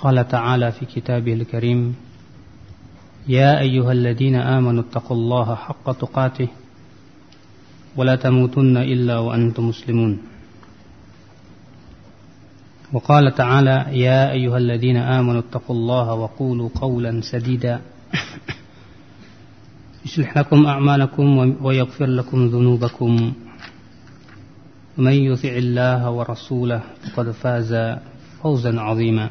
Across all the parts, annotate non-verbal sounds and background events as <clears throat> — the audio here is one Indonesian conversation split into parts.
قال تعالى في كتابه الكريم يا أيها الذين آمنوا اتقوا الله حق تقاته ولا تموتن إلا وأنتم مسلمون. وقال تعالى يا أيها الذين آمنوا اتقوا الله وقولوا قولا سديدا. <coughs> يصلح لكم أعمالكم ويغفر لكم ذنوبكم. ومن يطع الله ورسوله فقد فاز فوزا عظيما.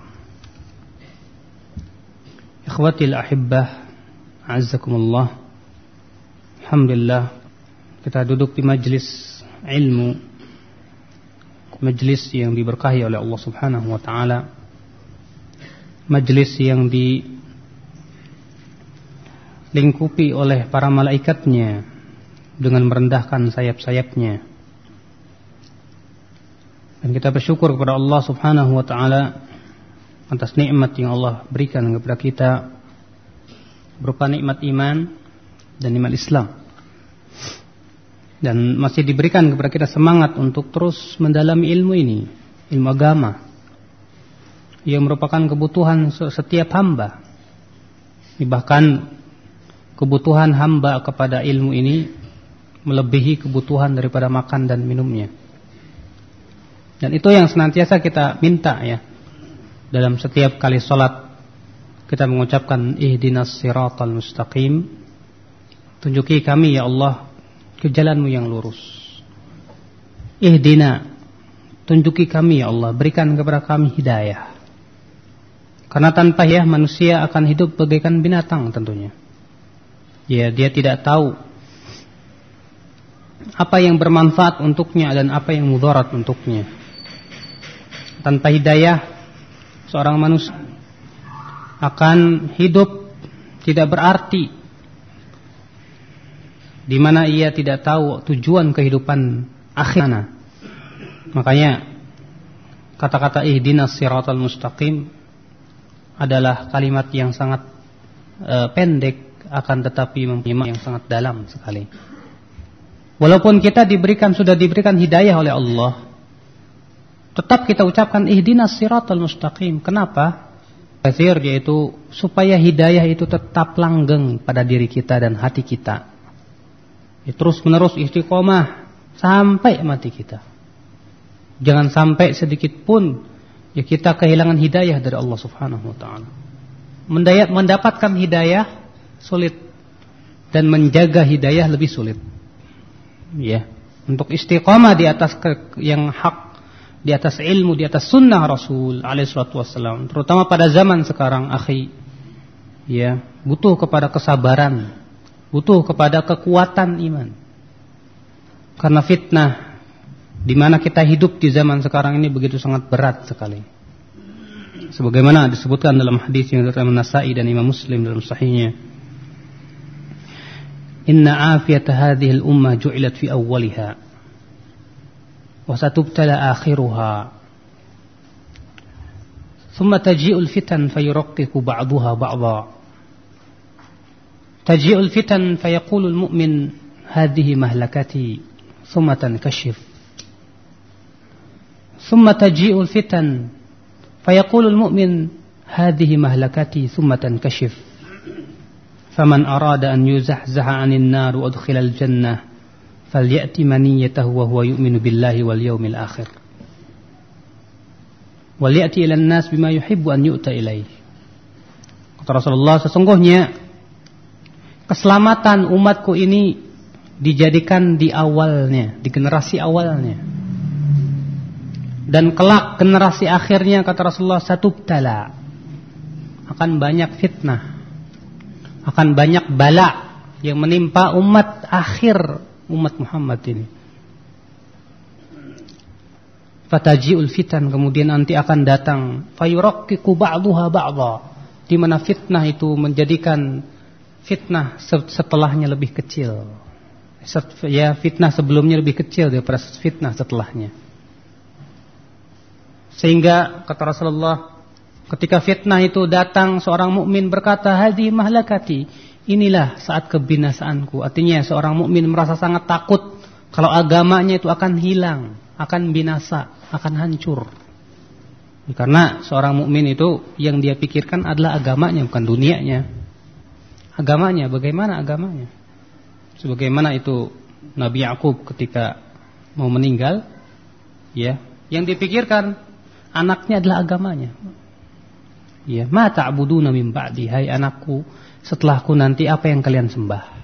Ikhwati al-ahibbah Azzakumullah Alhamdulillah Kita duduk di majlis ilmu Majlis yang diberkahi oleh Allah subhanahu wa ta'ala Majlis yang di Lingkupi oleh para malaikatnya Dengan merendahkan sayap-sayapnya. Dan kita bersyukur kepada Allah subhanahu wa ta'ala atas nikmat yang Allah berikan kepada kita berupa nikmat iman dan nikmat Islam. Dan masih diberikan kepada kita semangat untuk terus mendalami ilmu ini, ilmu agama. Yang merupakan kebutuhan setiap hamba. Bahkan kebutuhan hamba kepada ilmu ini melebihi kebutuhan daripada makan dan minumnya. Dan itu yang senantiasa kita minta ya. Dalam setiap kali sholat kita mengucapkan ihdinas siratal mustaqim. Tunjuki kami ya Allah ke jalanmu yang lurus. Ihdina tunjuki kami ya Allah, berikan kepada kami hidayah. Karena tanpa ya manusia akan hidup bagaikan binatang tentunya. Ya, dia tidak tahu apa yang bermanfaat untuknya dan apa yang mudarat untuknya. Tanpa hidayah seorang manusia akan hidup tidak berarti di mana ia tidak tahu tujuan kehidupan akhirnya. Makanya kata-kata ihdinas siratal mustaqim adalah kalimat yang sangat uh, pendek akan tetapi mempunyai yang sangat dalam sekali. Walaupun kita diberikan sudah diberikan hidayah oleh Allah, tetap kita ucapkan ihdinas siratal mustaqim. Kenapa? Kathir yaitu supaya hidayah itu tetap langgeng pada diri kita dan hati kita. Ya, terus menerus istiqomah sampai mati kita. Jangan sampai sedikit pun ya kita kehilangan hidayah dari Allah Subhanahu wa taala. Mendapatkan hidayah sulit dan menjaga hidayah lebih sulit. Ya, untuk istiqomah di atas yang hak di atas ilmu, di atas sunnah Rasul alaihissalatu wassalam. Terutama pada zaman sekarang, akhi. Ya, butuh kepada kesabaran, butuh kepada kekuatan iman. Karena fitnah di mana kita hidup di zaman sekarang ini begitu sangat berat sekali. Sebagaimana disebutkan dalam hadis yang diriwayatkan Nasai dan Imam Muslim dalam sahihnya. Inna afiyat hadhihi al-ummah ju'ilat fi awwaliha وستبتلى آخرها. ثم تجيء الفتن فيرقق بعضها بعضا. تجيء الفتن فيقول المؤمن هذه مهلكتي. ثم تنكشف. ثم تجيء الفتن فيقول المؤمن هذه مهلكتي. ثم تنكشف. فمن أراد أن يزحزح عن النار وأدخل الجنة. Falyati maniyatahu wa huwa yu'minu billahi wal yaumil akhir. wal ya'ti ilan nas bima yuhibbu an yu'ta. Kata Rasulullah, sesungguhnya keselamatan umatku ini dijadikan di awalnya, di generasi awalnya. Dan kelak generasi akhirnya kata Rasulullah satu tala akan banyak fitnah, akan banyak bala yang menimpa umat akhir umat Muhammad ini. Fataji'ul fitan kemudian nanti akan datang fayurakkiku ba'daha ba'dha di mana fitnah itu menjadikan fitnah setelahnya lebih kecil. Ya, fitnah sebelumnya lebih kecil daripada fitnah setelahnya. Sehingga kata Rasulullah ketika fitnah itu datang seorang mukmin berkata hadhi mahlakati inilah saat kebinasaanku. Artinya seorang mukmin merasa sangat takut kalau agamanya itu akan hilang, akan binasa, akan hancur. Karena seorang mukmin itu yang dia pikirkan adalah agamanya bukan dunianya. Agamanya, bagaimana agamanya? Sebagaimana itu Nabi Yakub ketika mau meninggal, ya, yang dipikirkan anaknya adalah agamanya. Ya, ma ta'buduna min ba'di hai anakku setelahku nanti apa yang kalian sembah.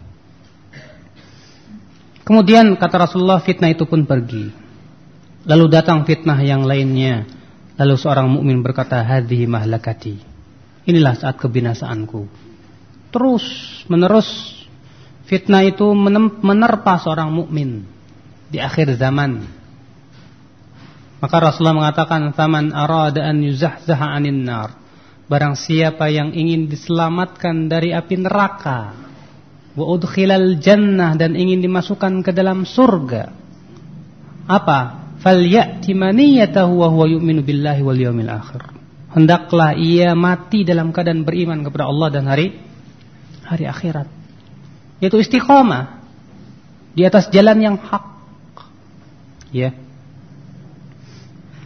Kemudian kata Rasulullah fitnah itu pun pergi. Lalu datang fitnah yang lainnya. Lalu seorang mukmin berkata hadhihi mahlakati. Inilah saat kebinasaanku. Terus menerus fitnah itu menerpa seorang mukmin di akhir zaman. Maka Rasulullah mengatakan faman arada an yuzahzaha 'anil nar Barang siapa yang ingin diselamatkan dari api neraka wa udkhilal jannah dan ingin dimasukkan ke dalam surga. Apa? Falyati maniyatahu wa huwa yu'minu billahi wal yawmil akhir. Hendaklah ia mati dalam keadaan beriman kepada Allah dan hari hari akhirat. Yaitu istiqomah di atas jalan yang hak. Ya.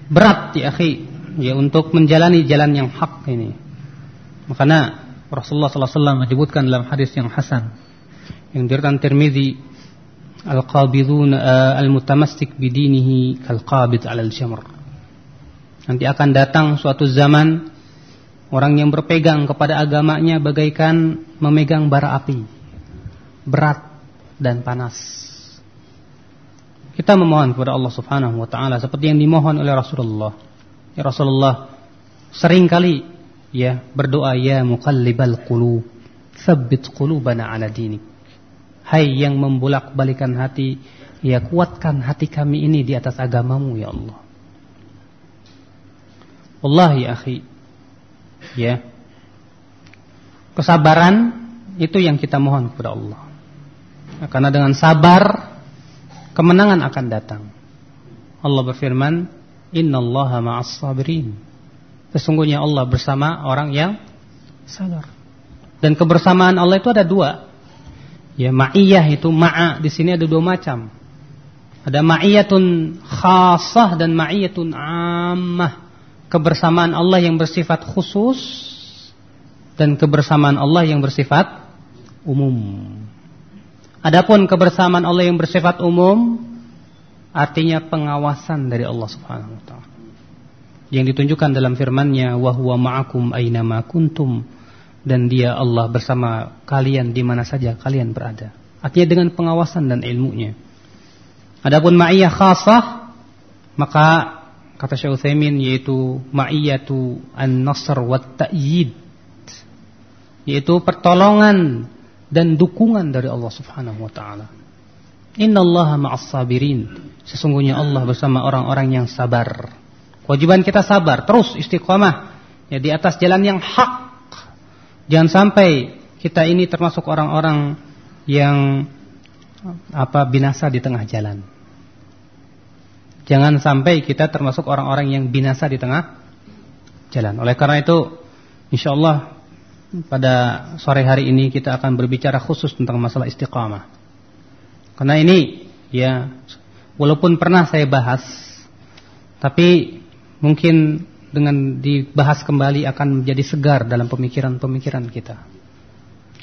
Berat ya akhi ya untuk menjalani jalan yang hak ini. Makanya Rasulullah SAW menyebutkan dalam hadis yang hasan yang diriwayatkan Tirmizi al-qabidun uh, al-mutamassik bidinihi kal-qabid 'ala al-jamr. Nanti akan datang suatu zaman orang yang berpegang kepada agamanya bagaikan memegang bara api. Berat dan panas. Kita memohon kepada Allah Subhanahu wa taala seperti yang dimohon oleh Rasulullah Ya Rasulullah sering kali ya berdoa ya muqallibal qulub tsabbit qulubana ala dinik. Hai yang membolak-balikan hati, ya kuatkan hati kami ini di atas agamamu ya Allah. Wallahi akhi. Ya. Kesabaran itu yang kita mohon kepada Allah. Karena dengan sabar kemenangan akan datang. Allah berfirman, Innallaha ma'as sabirin. Sesungguhnya Allah bersama orang yang sabar. Dan kebersamaan Allah itu ada dua. Ya, ma'iyah itu ma'a di sini ada dua macam. Ada ma'iyatun khasah dan ma'iyatun ammah. Kebersamaan Allah yang bersifat khusus dan kebersamaan Allah yang bersifat umum. Adapun kebersamaan Allah yang bersifat umum artinya pengawasan dari Allah Subhanahu wa taala. Yang ditunjukkan dalam firman-Nya wa huwa ma'akum aina ma kuntum dan dia Allah bersama kalian di mana saja kalian berada. Artinya dengan pengawasan dan ilmunya. Adapun ma'iyah khasah maka kata Syekh Utsaimin yaitu ma'iyatu an-nasr wat ta'yid yaitu pertolongan dan dukungan dari Allah Subhanahu wa taala. Innallaha ma'as sabirin. Sesungguhnya Allah bersama orang-orang yang sabar. Kewajiban kita sabar, terus istiqomah ya di atas jalan yang hak. Jangan sampai kita ini termasuk orang-orang yang apa binasa di tengah jalan. Jangan sampai kita termasuk orang-orang yang binasa di tengah jalan. Oleh karena itu, insyaallah pada sore hari ini kita akan berbicara khusus tentang masalah istiqamah. Karena ini ya walaupun pernah saya bahas tapi mungkin dengan dibahas kembali akan menjadi segar dalam pemikiran-pemikiran kita.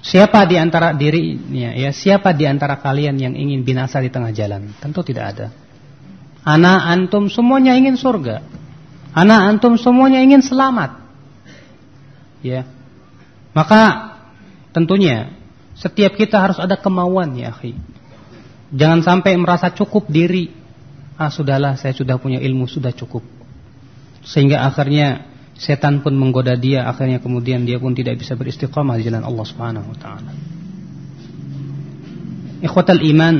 Siapa di antara dirinya ya, siapa di antara kalian yang ingin binasa di tengah jalan? Tentu tidak ada. Ana antum semuanya ingin surga. Anak antum semuanya ingin selamat. Ya. Maka tentunya setiap kita harus ada kemauan ya, akhi. Jangan sampai merasa cukup diri. Ah, sudahlah, saya sudah punya ilmu, sudah cukup. Sehingga akhirnya setan pun menggoda dia, akhirnya kemudian dia pun tidak bisa beristiqamah di jalan Allah Subhanahu wa taala. Ikhwatal iman,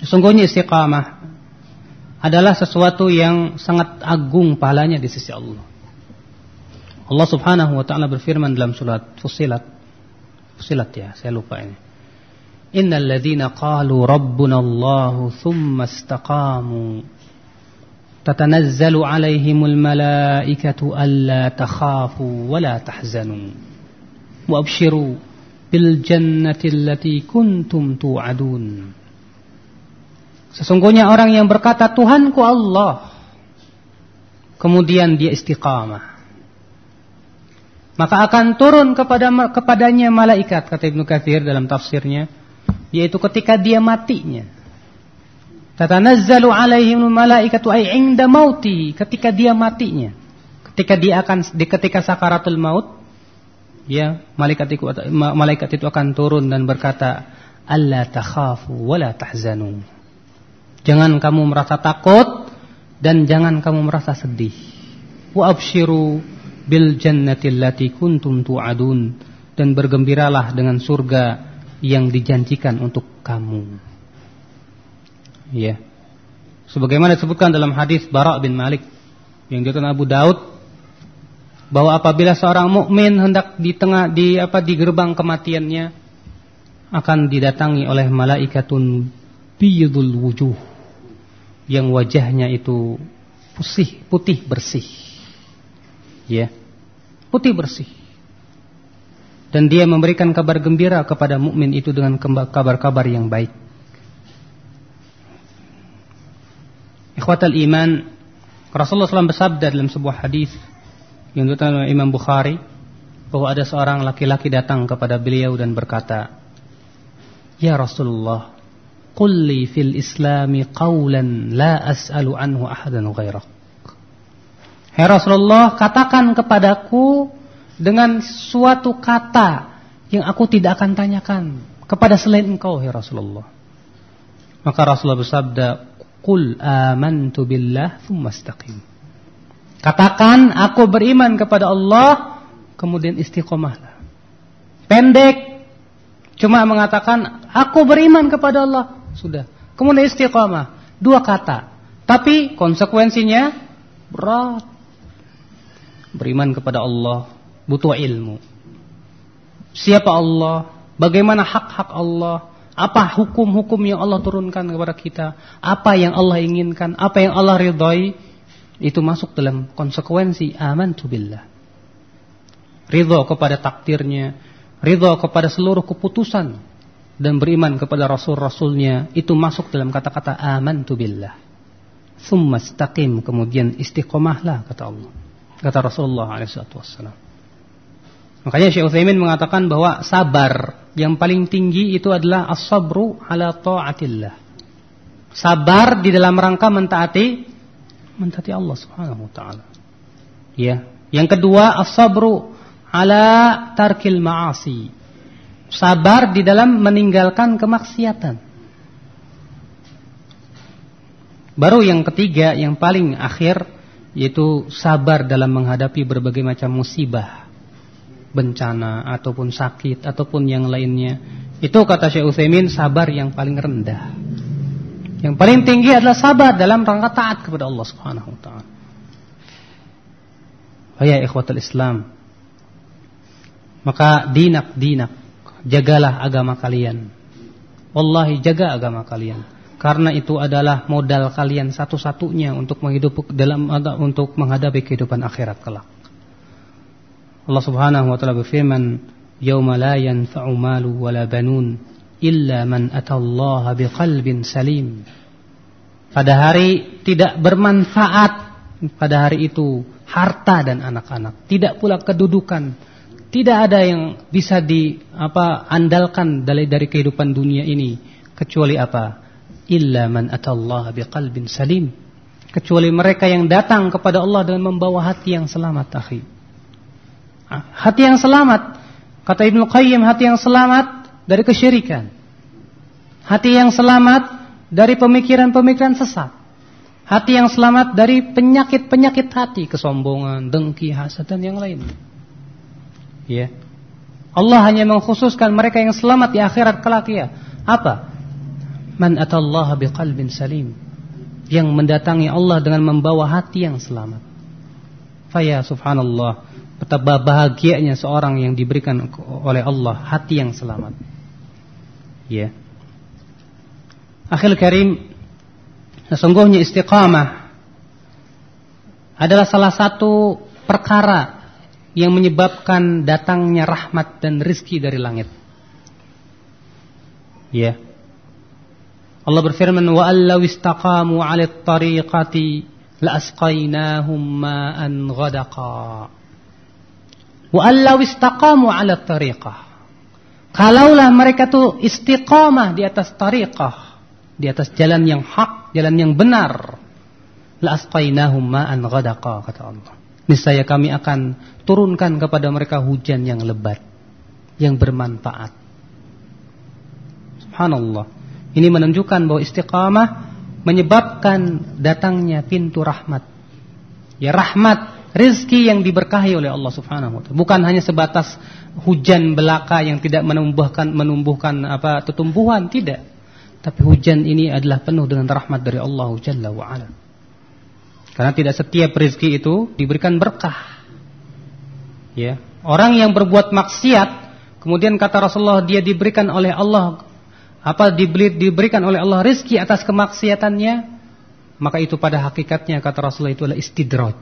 sesungguhnya istiqamah adalah sesuatu yang sangat agung pahalanya di sisi Allah. Allah Subhanahu wa taala berfirman dalam surat Fussilat. Fussilat ya, saya lupa ini. Innal ladzina qalu rabbuna Allah thumma istaqamu. Tatanazzalu alaihimul malaikatu alla takhafu wa la tahzanu. Wa abshiru bil jannati allati kuntum tu'adun. Sesungguhnya orang yang berkata Tuhanku Allah Kemudian dia istiqamah. Maka akan turun kepada kepadanya malaikat Kata Ibnu Kathir dalam tafsirnya Yaitu ketika dia matinya. Tatanazzalu alaihim malaikatu ay inda mauti. Ketika dia matinya. Ketika dia akan ketika sakaratul maut Ya malaikat itu, malaikat itu akan turun dan berkata Allah takhafu wala tahzanu. Jangan kamu merasa takut dan jangan kamu merasa sedih. Wa abshiru bil jannati allati kuntum tu'adun. Dan bergembiralah dengan surga yang dijanjikan untuk kamu. Ya. Sebagaimana disebutkan dalam hadis Bara bin Malik yang diriwayatkan Abu Daud bahwa apabila seorang mukmin hendak di tengah di apa di gerbang kematiannya akan didatangi oleh malaikatun biyadul wujuh yang wajahnya itu putih, putih bersih. Ya. Putih bersih. Dan dia memberikan kabar gembira kepada mukmin itu dengan kabar-kabar yang baik. Ikhwatal iman, Rasulullah SAW bersabda dalam sebuah hadis yang dikatakan oleh Imam Bukhari bahwa ada seorang laki-laki datang kepada beliau dan berkata, "Ya Rasulullah, Qul li fil islami qawlan la as'alu anhu ahadan ghairak. Hai Rasulullah, katakan kepadaku dengan suatu kata yang aku tidak akan tanyakan kepada selain engkau, hai Rasulullah. Maka Rasulullah bersabda, Qul amantu billah thumma istaqim. Katakan aku beriman kepada Allah, kemudian istiqomahlah. Pendek, cuma mengatakan aku beriman kepada Allah, sudah. Kemudian istiqamah. Dua kata. Tapi konsekuensinya berat. Beriman kepada Allah. Butuh ilmu. Siapa Allah? Bagaimana hak-hak Allah? Apa hukum-hukum yang Allah turunkan kepada kita? Apa yang Allah inginkan? Apa yang Allah ridhai? Itu masuk dalam konsekuensi amantu billah. Ridho kepada takdirnya. Ridho kepada seluruh keputusan dan beriman kepada rasul-rasulnya itu masuk dalam kata-kata amantu billah. Thumma istaqim kemudian istiqomahlah kata Allah. Kata Rasulullah SAW. Makanya Syekh Utsaimin mengatakan bahwa sabar yang paling tinggi itu adalah as-sabru ala taatillah. Sabar di dalam rangka mentaati mentaati Allah Subhanahu wa taala. Ya. Yang kedua as-sabru ala tarkil ma'asi Sabar di dalam meninggalkan kemaksiatan. Baru yang ketiga, yang paling akhir yaitu sabar dalam menghadapi berbagai macam musibah, bencana ataupun sakit ataupun yang lainnya. Itu kata Syekh Utsaimin sabar yang paling rendah. Yang paling tinggi adalah sabar dalam rangka taat kepada Allah Subhanahu wa taala. Ya ikhwatul Islam. Maka dinak dinak jagalah agama kalian. Wallahi jaga agama kalian. Karena itu adalah modal kalian satu-satunya untuk menghidup dalam untuk menghadapi kehidupan akhirat kelak. Allah Subhanahu wa taala berfirman, "Yauma la yanfa'u malu wala banun illa man atallaha biqalbin salim." Pada hari tidak bermanfaat pada hari itu harta dan anak-anak, tidak pula kedudukan, tidak ada yang bisa di apa andalkan dari dari kehidupan dunia ini kecuali apa? Illa man atallaha biqalbin salim. kecuali mereka yang datang kepada Allah dengan membawa hati yang selamat, akhi. Hati yang selamat, kata Ibnu Qayyim, hati yang selamat dari kesyirikan. Hati yang selamat dari pemikiran-pemikiran sesat. Hati yang selamat dari penyakit-penyakit hati, kesombongan, dengki, hasad dan yang lain. Ya. Allah hanya mengkhususkan mereka yang selamat di akhirat kelak ya. Apa? Man atallaha biqalbin salim. Yang mendatangi Allah dengan membawa hati yang selamat. Faya subhanallah. Betapa bahagianya seorang yang diberikan oleh Allah hati yang selamat. Ya. Akhil Karim, sesungguhnya istiqamah adalah salah satu perkara yang menyebabkan datangnya rahmat dan rizki dari langit. Ya. Allah berfirman, "Wa allaw istaqamu 'ala at-tariqati la asqaynahum ma'an ghadaqa." Wa istaqamu 'ala at-tariqah. Kalaulah mereka tuh istiqamah di atas tariqah, di atas jalan yang hak, jalan yang benar. La asqainahum ma'an kata Allah. Niscaya kami akan turunkan kepada mereka hujan yang lebat, yang bermanfaat. Subhanallah. Ini menunjukkan bahwa istiqamah menyebabkan datangnya pintu rahmat. Ya rahmat, rizki yang diberkahi oleh Allah Subhanahu wa taala. Bukan hanya sebatas hujan belaka yang tidak menumbuhkan menumbuhkan apa tumbuhan, tidak. Tapi hujan ini adalah penuh dengan rahmat dari Allah Jalla wa'ala. Karena tidak setiap rezeki itu diberikan berkah. Ya, Orang yang berbuat maksiat, kemudian kata Rasulullah dia diberikan oleh Allah apa diberi, diberikan oleh Allah rezeki atas kemaksiatannya, maka itu pada hakikatnya kata Rasulullah itu adalah istidraj.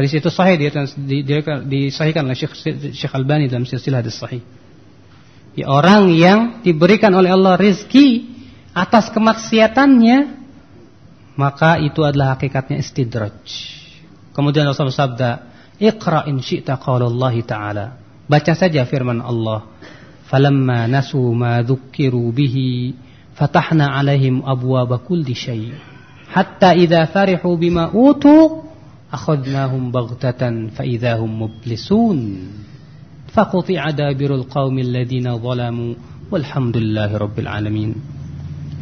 Hadis itu sahih dia disahihkan oleh Syekh Syekh Albani dalam silsilah hadis sahih. Ya, orang yang diberikan oleh Allah rizki atas kemaksiatannya maka itu adalah hakikatnya istidraj. Kemudian Rasulullah sabda, "Iqra in syi'ta qala Allah Ta'ala." Baca saja firman Allah. "Falamma nasu ma dzukkiru bihi, fatahna 'alaihim abwaaba kulli syai', hatta idza farihu bima utu, akhadnahum baghtatan fa idzahum mublisun." Faquti adabirul qaumil ladina zalamu walhamdulillahi rabbil alamin.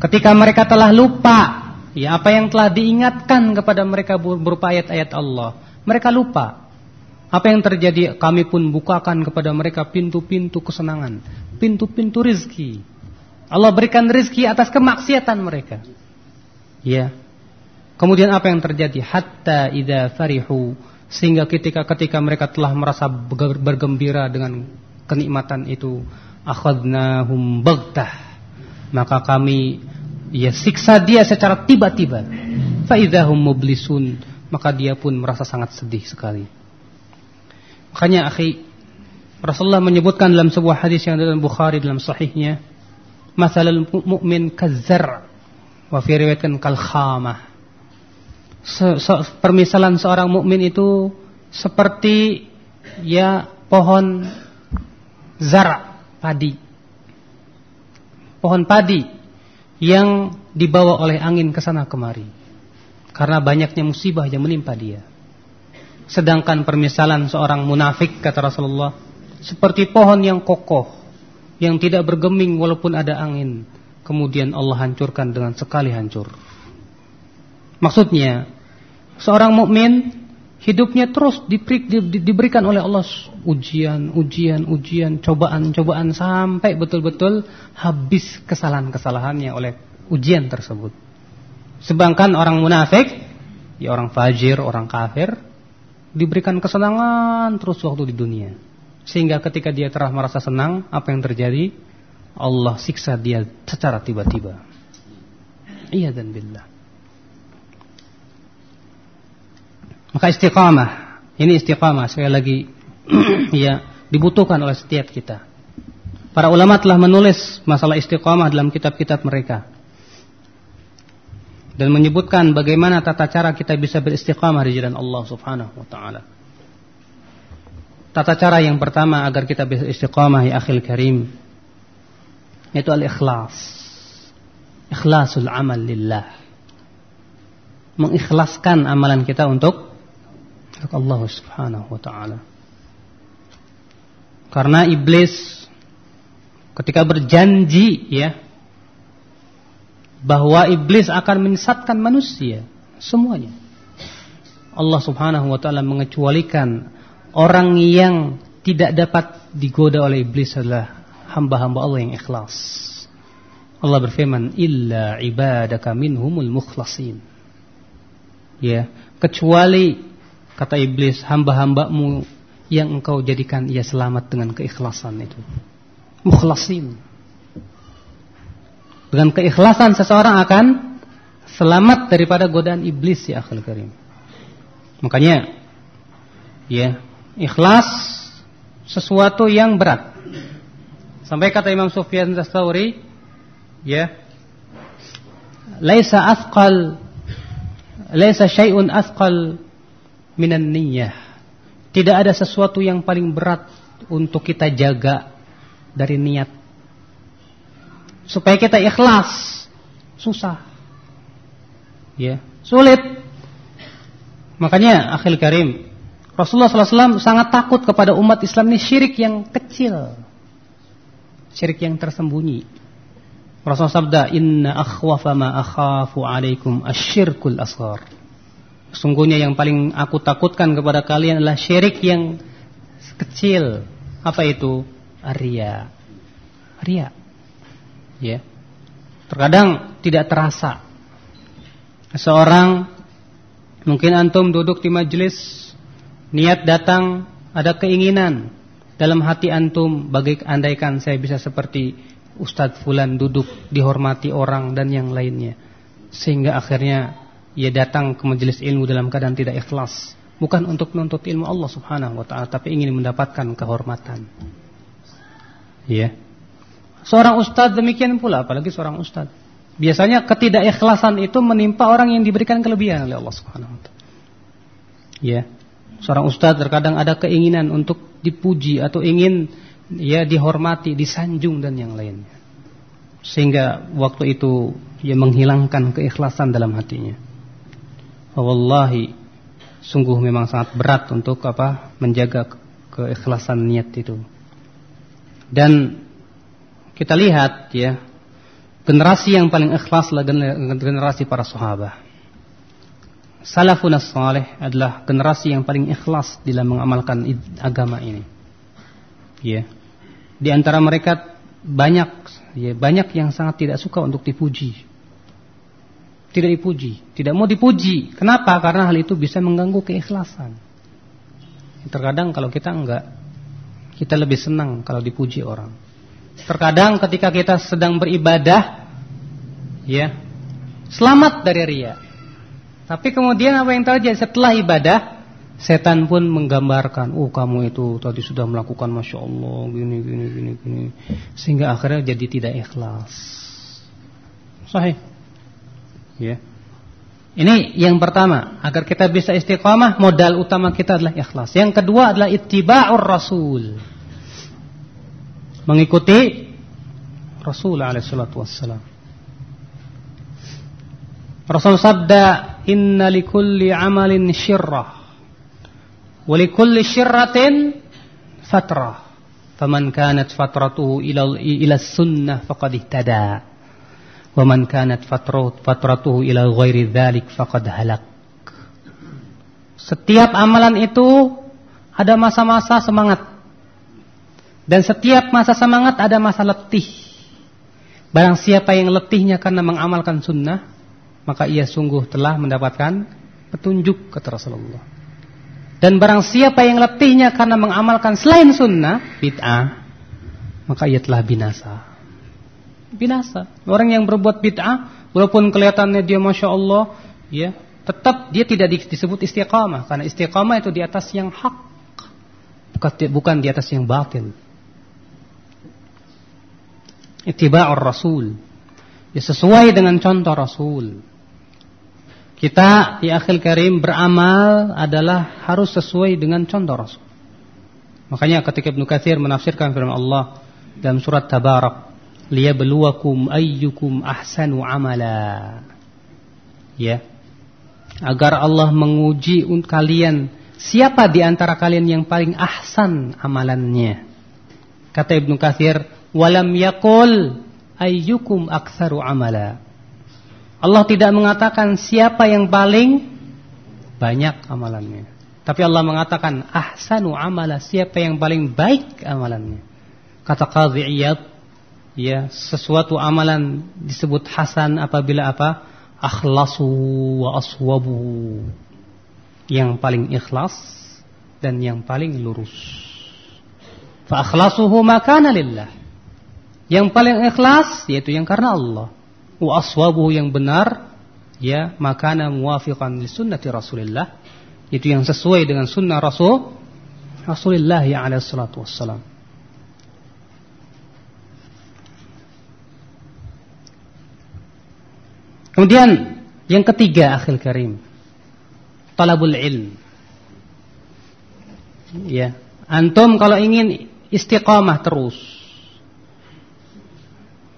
Ketika mereka telah lupa ya apa yang telah diingatkan kepada mereka berupa ayat-ayat Allah, mereka lupa. Apa yang terjadi? Kami pun bukakan kepada mereka pintu-pintu kesenangan, pintu-pintu rizki. Allah berikan rizki atas kemaksiatan mereka. Ya. Kemudian apa yang terjadi? Hatta idza farihu sehingga ketika ketika mereka telah merasa bergembira dengan kenikmatan itu, akhadnahum baghtah. Maka kami ya siksa dia secara tiba-tiba. Fa idzahum mublisun, maka dia pun merasa sangat sedih sekali. Makanya akhi Rasulullah menyebutkan dalam sebuah hadis yang dalam Bukhari dalam sahihnya, "Matsalul mu'min kazzar' wa fi riwayatin kal khamah." Se, se, permisalan seorang mukmin itu seperti ya pohon zara padi. Pohon padi yang dibawa oleh angin ke sana kemari. Karena banyaknya musibah yang menimpa dia. Sedangkan permisalan seorang munafik kata Rasulullah seperti pohon yang kokoh yang tidak bergeming walaupun ada angin. Kemudian Allah hancurkan dengan sekali hancur. Maksudnya seorang mukmin hidupnya terus diberi, di, diberikan oleh Allah ujian, ujian, ujian, cobaan-cobaan sampai betul-betul habis kesalahan-kesalahannya oleh ujian tersebut. Sedangkan orang munafik, ya orang fajir, orang kafir, diberikan kesenangan terus waktu di dunia. Sehingga ketika dia telah merasa senang, apa yang terjadi? Allah siksa dia secara tiba-tiba. Iya dan billah. Maka istiqamah, ini istiqamah sekali lagi <clears throat> ya dibutuhkan oleh setiap kita. Para ulama telah menulis masalah istiqamah dalam kitab-kitab mereka. Dan menyebutkan bagaimana tata cara kita bisa beristiqamah di jalan Allah Subhanahu wa taala. Tata cara yang pertama agar kita bisa istiqamah ya akhil karim yaitu al-ikhlas. Ikhlasul amal lillah. mengikhlaskan amalan kita untuk Allah Subhanahu wa taala. Karena iblis ketika berjanji ya bahwa iblis akan menyesatkan manusia semuanya. Allah Subhanahu wa taala mengecualikan orang yang tidak dapat digoda oleh iblis adalah hamba-hamba Allah yang ikhlas. Allah berfirman, "Illa ibadaka minhumul mukhlasin." Ya, kecuali kata iblis hamba-hambamu yang engkau jadikan ia selamat dengan keikhlasan itu. Mukhlasin. Dengan keikhlasan seseorang akan selamat daripada godaan iblis ya akhul karim. Makanya ya, ikhlas sesuatu yang berat. Sampai kata Imam Sufyan Tsauri ya, laisa asqal laisa syai'un asqal minan niyyah. Tidak ada sesuatu yang paling berat untuk kita jaga dari niat. Supaya kita ikhlas, susah. Ya, sulit. Makanya akhil karim, Rasulullah SAW sangat takut kepada umat Islam ini syirik yang kecil. Syirik yang tersembunyi. Rasulullah sabda, "Inna akhwafa ma akhafu 'alaikum asyirkul asghar." Sungguhnya yang paling aku takutkan kepada kalian adalah syirik yang kecil. Apa itu? Ria. Ria. Ya. Terkadang tidak terasa. Seorang mungkin antum duduk di majelis, niat datang, ada keinginan dalam hati antum bagai andaikan saya bisa seperti Ustadz Fulan duduk dihormati orang dan yang lainnya. Sehingga akhirnya ia datang ke majelis ilmu dalam keadaan tidak ikhlas. Bukan untuk menuntut ilmu Allah subhanahu wa ta'ala. Tapi ingin mendapatkan kehormatan. Ya. Seorang ustadz demikian pula. Apalagi seorang ustadz. Biasanya ketidakikhlasan itu menimpa orang yang diberikan kelebihan oleh Allah subhanahu wa ta'ala. Ya. Seorang ustadz terkadang ada keinginan untuk dipuji atau ingin ya dihormati, disanjung dan yang lainnya. Sehingga waktu itu ia menghilangkan keikhlasan dalam hatinya. Wallahi sungguh memang sangat berat untuk apa? menjaga keikhlasan niat itu. Dan kita lihat ya, generasi yang paling ikhlas adalah generasi para sahabat. Salafun salih adalah generasi yang paling ikhlas dalam mengamalkan agama ini. Ya. Di antara mereka banyak ya banyak yang sangat tidak suka untuk dipuji. Tidak dipuji, tidak mau dipuji. Kenapa? Karena hal itu bisa mengganggu keikhlasan. Terkadang kalau kita enggak, kita lebih senang kalau dipuji orang. Terkadang ketika kita sedang beribadah, ya, selamat dari ria. Tapi kemudian apa yang terjadi setelah ibadah? Setan pun menggambarkan, oh kamu itu tadi sudah melakukan masya Allah gini gini gini gini, sehingga akhirnya jadi tidak ikhlas. Sahih. Ya. Ini yang pertama, agar kita bisa istiqamah, modal utama kita adalah ikhlas. Yang kedua adalah ittiba'ur rasul. Mengikuti Rasul alaihi salatu wassalam. Rasul sabda, "Inna likulli amalin syirrah." Walikulli syirratin fatrah. Faman kanat fatratuhu ila ila sunnah faqad ihtada. Man kanat fatratuhu ila ghairi dzalik faqad halak. Setiap amalan itu ada masa-masa semangat. Dan setiap masa semangat ada masa letih. Barang siapa yang letihnya karena mengamalkan sunnah, maka ia sungguh telah mendapatkan petunjuk kata Rasulullah. Dan barang siapa yang letihnya karena mengamalkan selain sunnah, bid'ah, maka ia telah binasa. Binasa. Orang yang berbuat bid'ah, walaupun kelihatannya dia masya Allah, ya, tetap dia tidak disebut istiqamah, karena istiqamah itu di atas yang hak, bukan di atas yang batil. Ittiba'ur Rasul. Ya, sesuai dengan contoh Rasul. Kita di akhir karim beramal adalah harus sesuai dengan contoh Rasul. Makanya ketika Ibnu Katsir menafsirkan firman Allah dalam surat Tabarak, liyabluwakum ayyukum ahsanu amala. Ya. agar Allah menguji kalian siapa di antara kalian yang paling ahsan amalannya. Kata Ibnu Katsir, "Walam yaqul ayyukum aktsaru amala." Allah tidak mengatakan siapa yang paling banyak amalannya. Tapi Allah mengatakan ahsanu amala, siapa yang paling baik amalannya. Kata Qadhi Iyad, ya, sesuatu amalan disebut hasan apabila apa? akhlasu wa aswabu. Yang paling ikhlas dan yang paling lurus. Fa akhlasuhu makana lillah. Yang paling ikhlas yaitu yang karena Allah. Wa aswabuhu yang benar ya makana muwafiqan li sunnati Rasulillah. Itu yang sesuai dengan sunnah Rasul Rasulullah ya alaihi salatu wassalam Kemudian yang ketiga akhil karim. Talabul ilm. Ya, antum kalau ingin istiqamah terus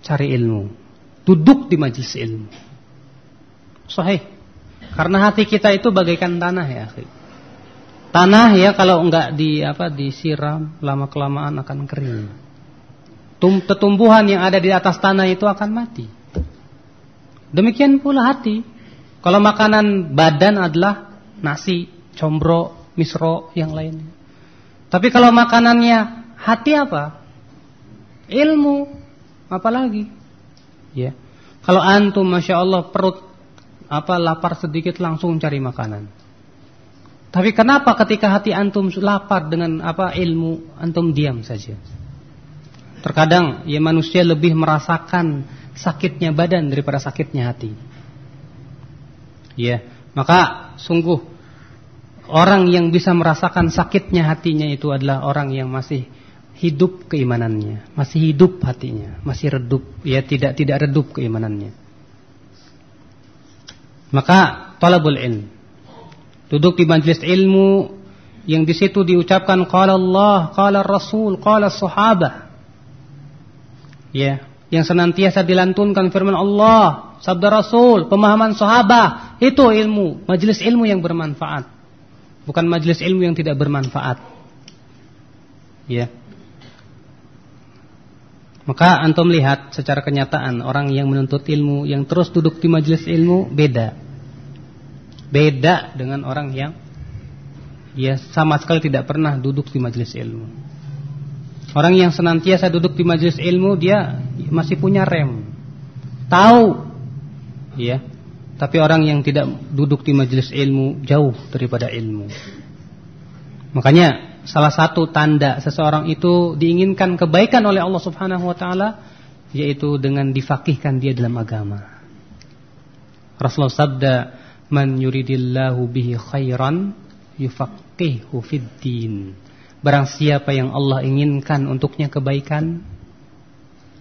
cari ilmu. Duduk di majlis ilmu. Sahih. Karena hati kita itu bagaikan tanah ya, akhil. Tanah ya kalau enggak di apa disiram lama kelamaan akan kering. Tum, Tumbuhan yang ada di atas tanah itu akan mati. Demikian pula hati. Kalau makanan badan adalah nasi, combro, misro, yang lainnya. Tapi kalau makanannya hati apa? Ilmu, apalagi. Ya. Kalau antum masya Allah perut apa lapar sedikit langsung cari makanan. Tapi kenapa ketika hati antum lapar dengan apa ilmu antum diam saja? Terkadang ya manusia lebih merasakan sakitnya badan daripada sakitnya hati. Ya, maka sungguh orang yang bisa merasakan sakitnya hatinya itu adalah orang yang masih hidup keimanannya, masih hidup hatinya, masih redup, ya tidak tidak redup keimanannya. Maka talabul ilm. Duduk di majlis ilmu yang di situ diucapkan qala Allah, qala Rasul, qala sahabat. Ya, yang senantiasa dilantunkan firman Allah, sabda Rasul, pemahaman sahabat, itu ilmu, majelis ilmu yang bermanfaat. Bukan majelis ilmu yang tidak bermanfaat. Ya. Maka antum lihat secara kenyataan orang yang menuntut ilmu yang terus duduk di majelis ilmu beda. Beda dengan orang yang ya sama sekali tidak pernah duduk di majelis ilmu. Orang yang senantiasa duduk di majelis ilmu dia masih punya rem. Tahu. Ya. Tapi orang yang tidak duduk di majelis ilmu jauh daripada ilmu. Makanya salah satu tanda seseorang itu diinginkan kebaikan oleh Allah Subhanahu wa taala yaitu dengan difakihkan dia dalam agama. Rasulullah sabda, "Man yuridillahu bihi khairan yufaqihuhu fid din." Barang siapa yang Allah inginkan untuknya kebaikan?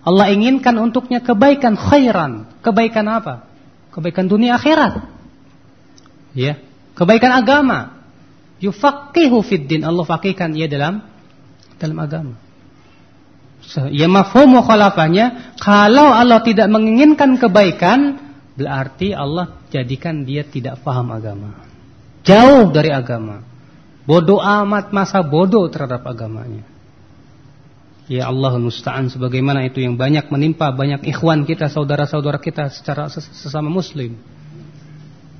Allah inginkan untuknya kebaikan khairan. Kebaikan apa? Kebaikan dunia akhirat. Ya. Kebaikan agama. Yufaqihu fid din. Allah fakihkan ia dalam Dalam agama. Ya mafhum mukhalafahnya Kalau Allah tidak menginginkan kebaikan Berarti Allah jadikan dia tidak paham agama. Jauh dari agama Bodoh amat masa bodoh terhadap agamanya. Ya Allah musta'an sebagaimana itu yang banyak menimpa banyak ikhwan kita, saudara-saudara kita secara sesama muslim.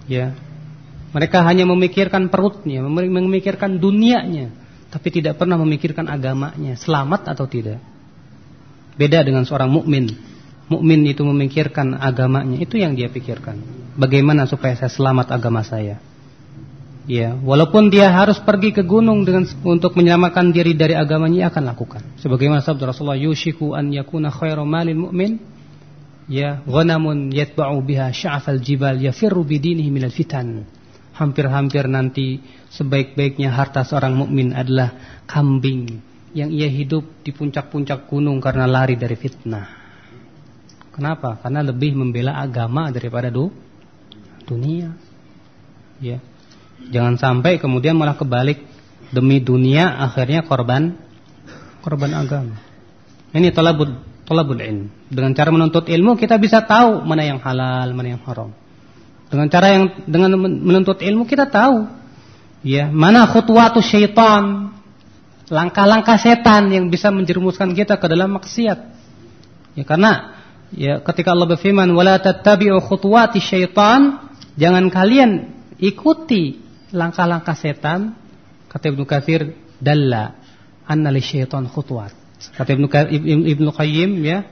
Ya. Mereka hanya memikirkan perutnya, memikirkan dunianya, tapi tidak pernah memikirkan agamanya, selamat atau tidak. Beda dengan seorang mukmin. Mukmin itu memikirkan agamanya, itu yang dia pikirkan. Bagaimana supaya saya selamat agama saya? Ya, walaupun dia harus pergi ke gunung dengan untuk menyelamatkan diri dari agamanya, ia akan lakukan. Sebagaimana sabda Rasulullah, "Yushiku an yakuna khairu malil mu'min." Ya, ghanamun yatba'u biha sya'fal jibal yafirru bidinihi minal fitan. Hampir-hampir nanti sebaik-baiknya harta seorang mukmin adalah kambing yang ia hidup di puncak-puncak gunung karena lari dari fitnah. Kenapa? Karena lebih membela agama daripada du dunia. Ya. Jangan sampai kemudian malah kebalik demi dunia akhirnya korban korban agama. Ini talabul talabul ilm. Dengan cara menuntut ilmu kita bisa tahu mana yang halal, mana yang haram. Dengan cara yang dengan menuntut ilmu kita tahu ya, mana khutwatu syaitan, langkah-langkah setan yang bisa menjerumuskan kita ke dalam maksiat. Ya karena ya ketika Allah berfirman wala tattabi'u khutuwati syaitan, jangan kalian ikuti langkah-langkah setan. Kata Ibnu Katsir dalla anna li syaitan khutwat. Kata Ibnu Ibnu Qayyim ya,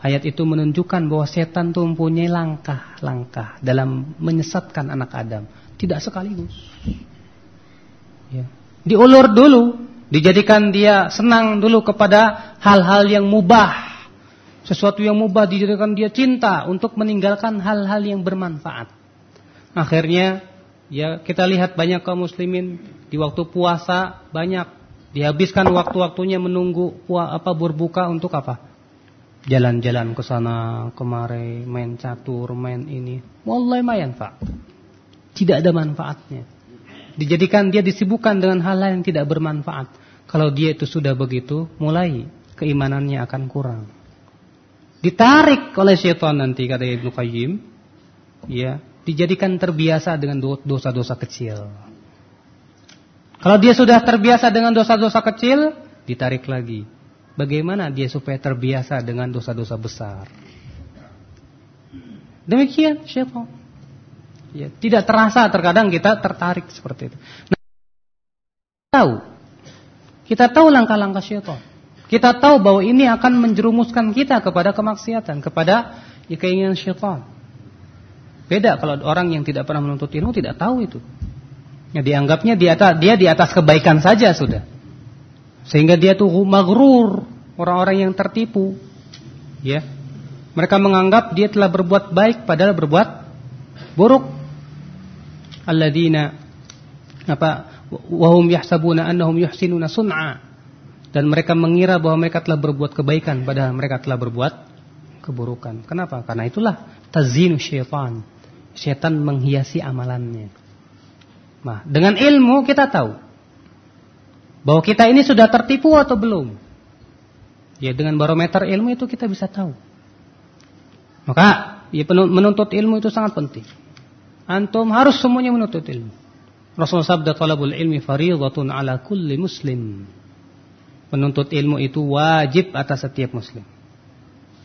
ayat itu menunjukkan bahwa setan itu mempunyai langkah-langkah dalam menyesatkan anak Adam, tidak sekaligus. Ya. Diulur dulu, dijadikan dia senang dulu kepada hal-hal yang mubah. Sesuatu yang mubah dijadikan dia cinta untuk meninggalkan hal-hal yang bermanfaat. Akhirnya ya kita lihat banyak kaum muslimin di waktu puasa banyak Dihabiskan waktu-waktunya menunggu apa berbuka untuk apa? Jalan-jalan ke sana, kemari, main catur, main ini. Wallahi mayan, Pak. Tidak ada manfaatnya. Dijadikan dia disibukkan dengan hal lain tidak bermanfaat. Kalau dia itu sudah begitu, mulai keimanannya akan kurang. Ditarik oleh syaitan nanti kata Ibnu Qayyim, ya, dijadikan terbiasa dengan dosa-dosa kecil. Kalau dia sudah terbiasa dengan dosa-dosa kecil, ditarik lagi. Bagaimana dia supaya terbiasa dengan dosa-dosa besar? Demikian syaitan. Ya, tidak terasa terkadang kita tertarik seperti itu. Nah, tahu. Kita tahu langkah-langkah syaitan. Kita tahu bahwa ini akan menjerumuskan kita kepada kemaksiatan, kepada keinginan syaitan. Beda kalau orang yang tidak pernah menuntut ilmu tidak tahu itu. Ya, dianggapnya di atas, dia di atas kebaikan saja sudah. Sehingga dia tuh magrur, orang-orang yang tertipu. Ya. Mereka menganggap dia telah berbuat baik padahal berbuat buruk. Alladzina apa wahum yahsabuna annahum yuhsinuna sun'a. Dan mereka mengira bahwa mereka telah berbuat kebaikan padahal mereka telah berbuat keburukan. Kenapa? Karena itulah tazinu syaitan. Syaitan menghiasi amalannya. Nah, dengan ilmu kita tahu bahwa kita ini sudah tertipu atau belum. Ya, dengan barometer ilmu itu kita bisa tahu. Maka, ya menuntut ilmu itu sangat penting. Antum harus semuanya menuntut ilmu. Rasulullah sabda talabul ilmi fariidatun ala kulli muslim. Menuntut ilmu itu wajib atas setiap muslim.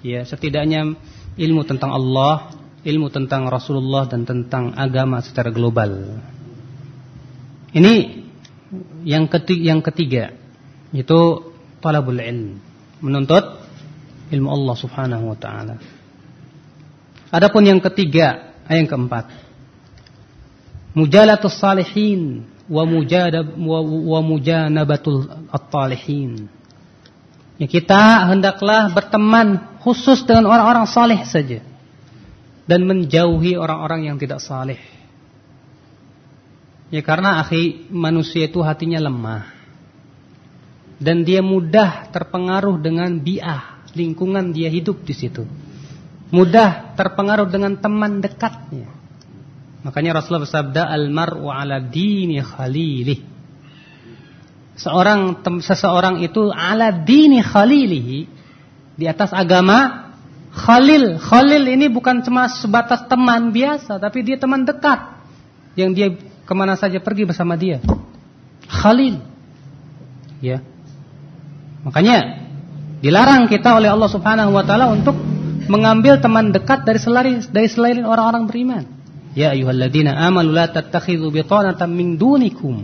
Ya, setidaknya ilmu tentang Allah, ilmu tentang Rasulullah dan tentang agama secara global. Ini yang ketiga, yang ketiga yaitu talabul ilm, menuntut ilmu Allah Subhanahu wa taala. Adapun yang ketiga, ayat yang keempat. Mujalatus salihin wa mujadab wa mujanabatul at-talihin. Ya kita hendaklah berteman khusus dengan orang-orang saleh saja dan menjauhi orang-orang yang tidak saleh. Ya karena akhi manusia itu hatinya lemah. Dan dia mudah terpengaruh dengan biah, lingkungan dia hidup di situ. Mudah terpengaruh dengan teman dekatnya. Makanya Rasulullah bersabda al-mar'u 'ala dini khalilih. Seorang seseorang itu 'ala dini khalilih di atas agama Khalil. Khalil ini bukan cuma sebatas teman biasa, tapi dia teman dekat yang dia ke mana saja pergi bersama dia. Khalil. Ya. Makanya dilarang kita oleh Allah Subhanahu wa taala untuk mengambil teman dekat dari selain dari selain orang-orang beriman. Ya ayyuhalladzina amanu la tattakhidhu bitanatan min dunikum.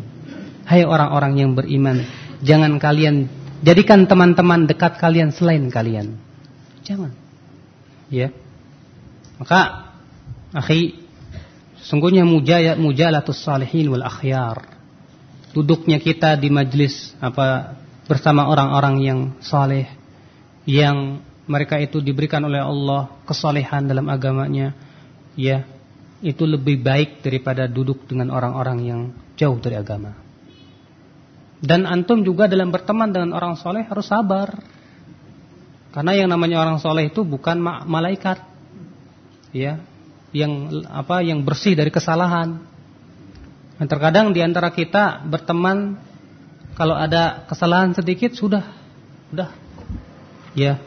Hai orang-orang yang beriman, jangan kalian jadikan teman-teman dekat kalian selain kalian. Jangan. Ya. Maka akhi Sungguhnya mujaya mujalatus salihin wal akhyar. Duduknya kita di majlis apa bersama orang-orang yang saleh yang mereka itu diberikan oleh Allah kesalehan dalam agamanya ya itu lebih baik daripada duduk dengan orang-orang yang jauh dari agama. Dan antum juga dalam berteman dengan orang soleh harus sabar. Karena yang namanya orang soleh itu bukan malaikat. Ya, yang apa yang bersih dari kesalahan. Dan terkadang di antara kita berteman kalau ada kesalahan sedikit sudah sudah ya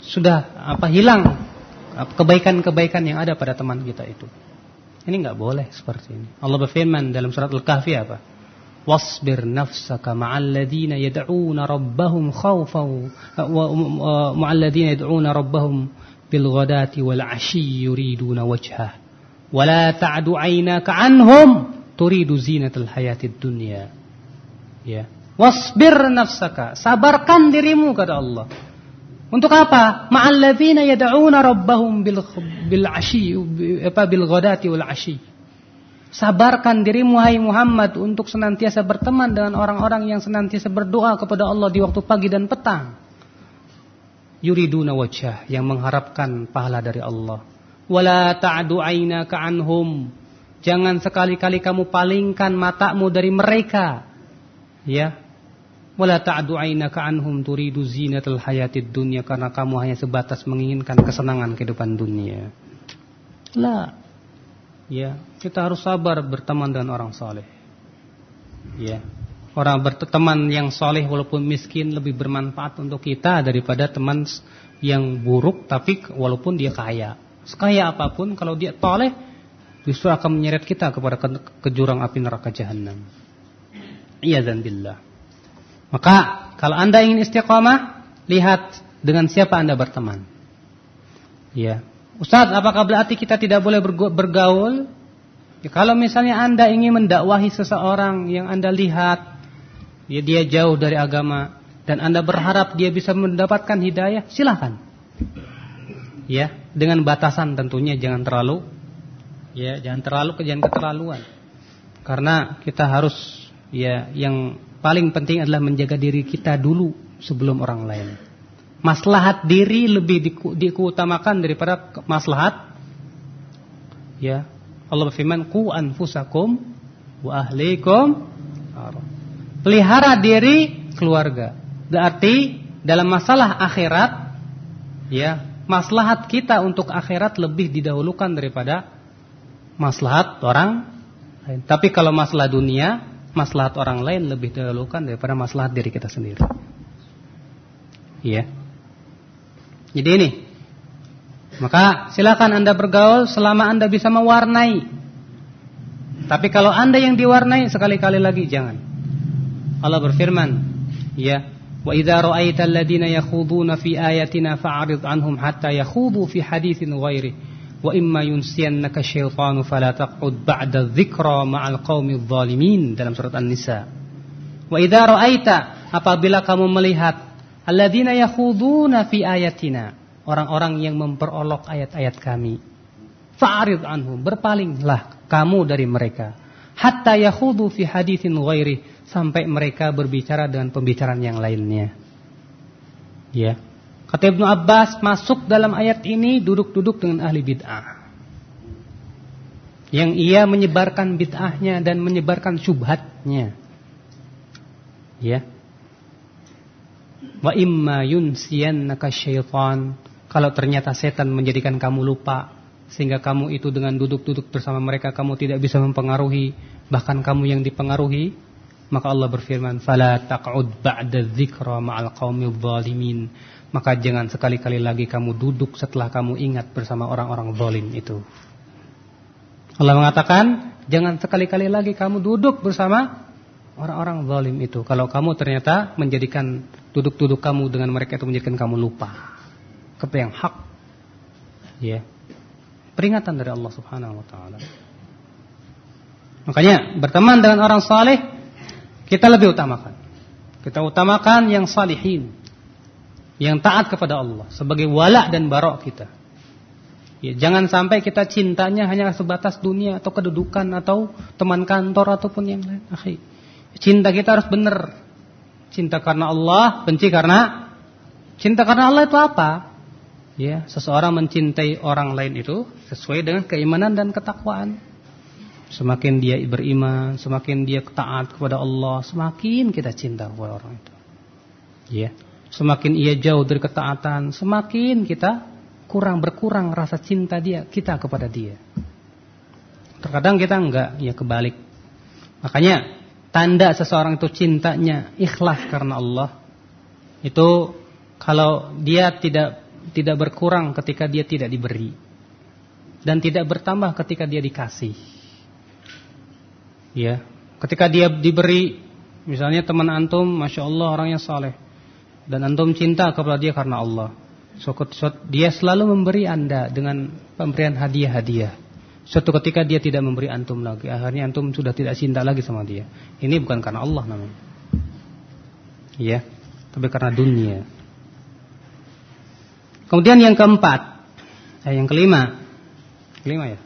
sudah apa hilang kebaikan-kebaikan yang ada pada teman kita itu. Ini enggak boleh seperti ini. Allah berfirman dalam surat Al-Kahfi apa? Wasbir nafsaka ma'al ladina yad'una rabbahum khawfan wa ma'al ladina yad'una rabbahum bil ghadati wal 'ashi yuriduna wajhah. Wa la ta'du 'aynaka 'anhum turidu zinatal hayatid dunya. Ya. Wasbir nafsaka, sabarkan dirimu kata Allah. Untuk apa? Ma'alladzina yad'una rabbahum bil bil ashi apa bil ghadati wal ashi. Sabarkan dirimu hai Muhammad untuk senantiasa berteman dengan orang-orang yang senantiasa berdoa kepada Allah di waktu pagi dan petang. Yuriduna wajah yang mengharapkan pahala dari Allah. Wala ta'du aynaka anhum. Jangan sekali-kali kamu palingkan matamu dari mereka. Ya, wala ta'du aynaka anhum turidu zinatal hayatid dunya karena kamu hanya sebatas menginginkan kesenangan kehidupan dunia. La. Ya, kita harus sabar berteman dengan orang saleh. Ya. Orang berteman yang saleh walaupun miskin lebih bermanfaat untuk kita daripada teman yang buruk tapi walaupun dia kaya. Sekaya apa pun kalau dia saleh justru akan menyeret kita kepada ke, jurang api neraka jahanam. Iya dan billah. Maka kalau Anda ingin istiqamah, lihat dengan siapa Anda berteman. Ya. Ustaz, apakah berarti kita tidak boleh bergaul? Ya, kalau misalnya Anda ingin mendakwahi seseorang yang Anda lihat ya dia jauh dari agama dan Anda berharap dia bisa mendapatkan hidayah, silahkan. Ya, dengan batasan tentunya jangan terlalu ya, jangan terlalu jangan keterlaluan. Karena kita harus ya yang paling penting adalah menjaga diri kita dulu sebelum orang lain. Maslahat diri lebih diku, diutamakan daripada maslahat ya. Allah berfirman, "Qu anfusakum wa ahlikum." Pelihara diri keluarga. Berarti dalam masalah akhirat ya, maslahat kita untuk akhirat lebih didahulukan daripada maslahat orang lain. Tapi kalau masalah dunia maslahat orang lain lebih didahulukan daripada maslahat diri kita sendiri. Iya. Jadi ini. Maka silakan Anda bergaul selama Anda bisa mewarnai. Tapi kalau Anda yang diwarnai sekali-kali lagi jangan. Allah berfirman, ya, wa idza ra'aita alladziina fi ayatina fa'rid 'anhum hatta fi haditsin ghairihi wa imma yunsiyannaka fala taq'ud ba'da dzikra ma'al dalam surat An-Nisa. Wa apabila kamu melihat alladzina yakhuduna fi ayatina orang-orang yang memperolok ayat-ayat kami fa'rid anhum berpalinglah kamu dari mereka hatta yakhudu fi haditsin ghairi sampai mereka berbicara dengan pembicaraan yang lainnya. Ya. Kata Ibnu Abbas masuk dalam ayat ini duduk-duduk dengan ahli bid'ah. Yang ia menyebarkan bid'ahnya dan menyebarkan syubhatnya. Ya. Wa imma yunsiyannaka syaitan. Kalau ternyata setan menjadikan kamu lupa sehingga kamu itu dengan duduk-duduk bersama mereka kamu tidak bisa mempengaruhi bahkan kamu yang dipengaruhi maka Allah berfirman fala taq'ud ba'da dzikra ma'al qaumil zalimin maka jangan sekali-kali lagi kamu duduk setelah kamu ingat bersama orang-orang zalim itu. Allah mengatakan, jangan sekali-kali lagi kamu duduk bersama orang-orang zalim itu. Kalau kamu ternyata menjadikan duduk-duduk kamu dengan mereka itu menjadikan kamu lupa kepada yang hak. Ya. Peringatan dari Allah Subhanahu wa taala. Makanya berteman dengan orang saleh kita lebih utamakan. Kita utamakan yang salihin yang taat kepada Allah sebagai wala dan barok kita. Ya, jangan sampai kita cintanya hanya sebatas dunia atau kedudukan atau teman kantor ataupun yang lain. Cinta kita harus benar. Cinta karena Allah, benci karena cinta karena Allah itu apa? Ya, seseorang mencintai orang lain itu sesuai dengan keimanan dan ketakwaan. Semakin dia beriman, semakin dia taat kepada Allah, semakin kita cinta kepada orang itu. Ya. Semakin ia jauh dari ketaatan, semakin kita kurang berkurang rasa cinta dia kita kepada dia. Terkadang kita enggak, ya kebalik. Makanya tanda seseorang itu cintanya ikhlas karena Allah itu kalau dia tidak tidak berkurang ketika dia tidak diberi. dan tidak bertambah ketika dia dikasih. Ya, ketika dia diberi, misalnya teman antum, masya Allah orangnya saleh, dan antum cinta kepada dia karena Allah. So, dia selalu memberi anda dengan pemberian hadiah-hadiah. Suatu ketika dia tidak memberi antum lagi, akhirnya antum sudah tidak cinta lagi sama dia. Ini bukan karena Allah namanya. Ya, tapi karena dunia. Kemudian yang keempat, eh, yang kelima, kelima ya.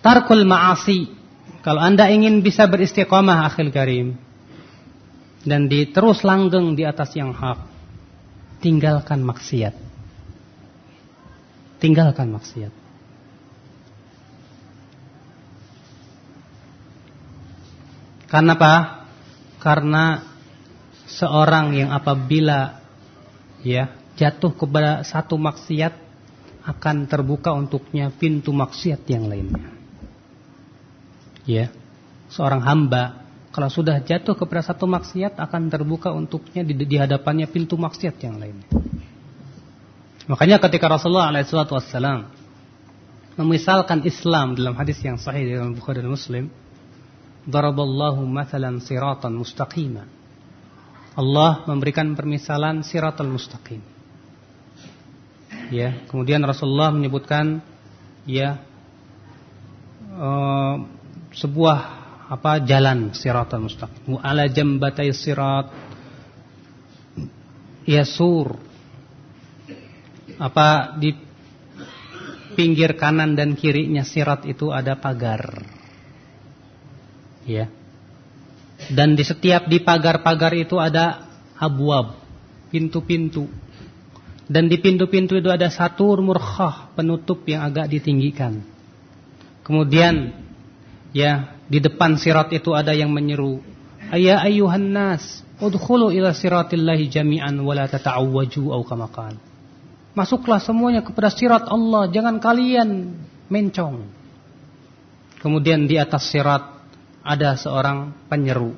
Tarkul ma'asi. Kalau anda ingin bisa beristiqamah akhil karim. Dan di, terus langgeng di atas yang hak. Tinggalkan maksiat. Tinggalkan maksiat. Karena apa? Karena seorang yang apabila ya jatuh kepada satu maksiat akan terbuka untuknya pintu maksiat yang lainnya ya seorang hamba kalau sudah jatuh kepada satu maksiat akan terbuka untuknya di, di hadapannya pintu maksiat yang lainnya. Makanya ketika Rasulullah SAW memisalkan Islam dalam hadis yang sahih dalam Bukhari dan Muslim, daraballahu mathalan siratan mustaqima. Allah memberikan permisalan siratal mustaqim. Ya, kemudian Rasulullah menyebutkan ya uh, sebuah apa jalan siratal mustaqim. Ala jambatai sirat yasur apa di pinggir kanan dan kirinya sirat itu ada pagar. Ya. Dan di setiap di pagar-pagar itu ada abwab, pintu-pintu. Dan di pintu-pintu itu ada satu murkhah, penutup yang agak ditinggikan. Kemudian ya di depan sirat itu ada yang menyeru ayya ayyuhan nas udkhulu ila siratillahi jami'an wa la tata'awwaju aw kama masuklah semuanya kepada sirat Allah. Jangan kalian mencong. Kemudian di atas sirat ada seorang penyeru.